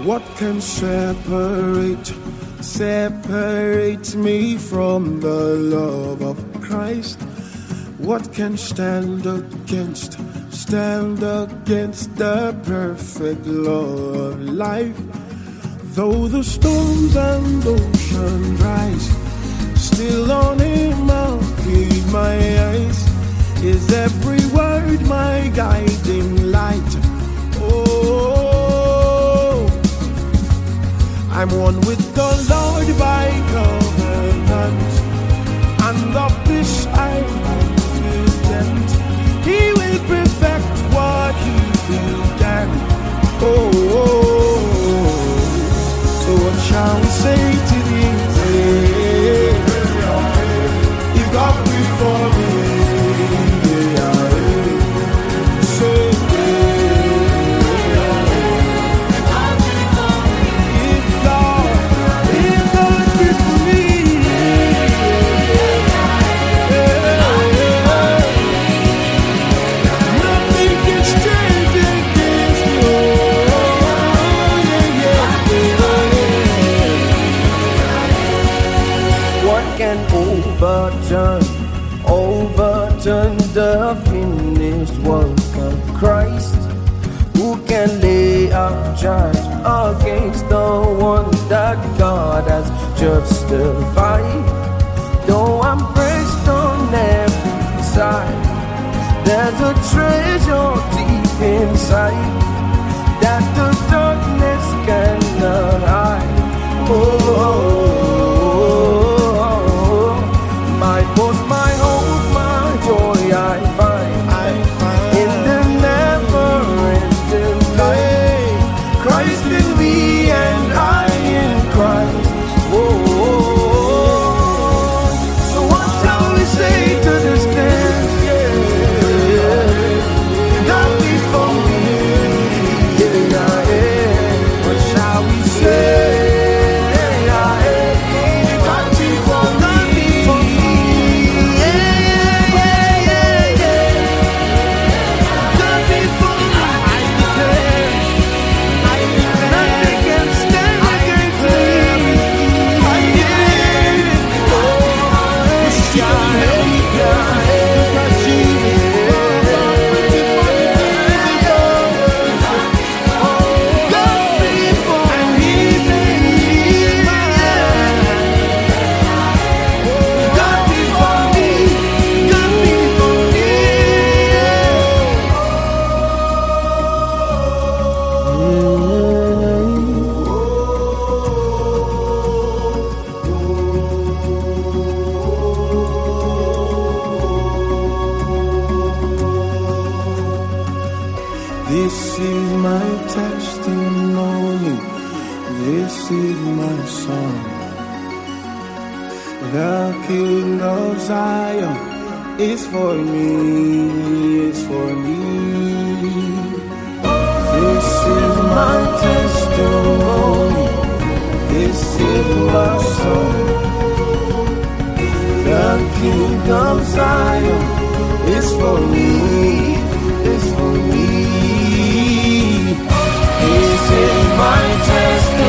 What can separate, separate me from the love of Christ? What can stand against, stand against the perfect law of life? Though the storms and ocean rise, still on him I'll one with the Lord by covenant, and of this I'm confident. He will perfect what He began. Oh, oh, oh. so what shall we say to these? You got before can overturn, overturn the finished work of Christ? Who can lay a charge against the one that God has justified? Though I'm pressed on every side, there's a treasure deep inside that the darkness cannot hide. Oh, oh, oh. Christ This is my testimony. This is my song. The King of Zion is for me, is for me. This is my testimony. This is my song. The King of Zion is for me, is just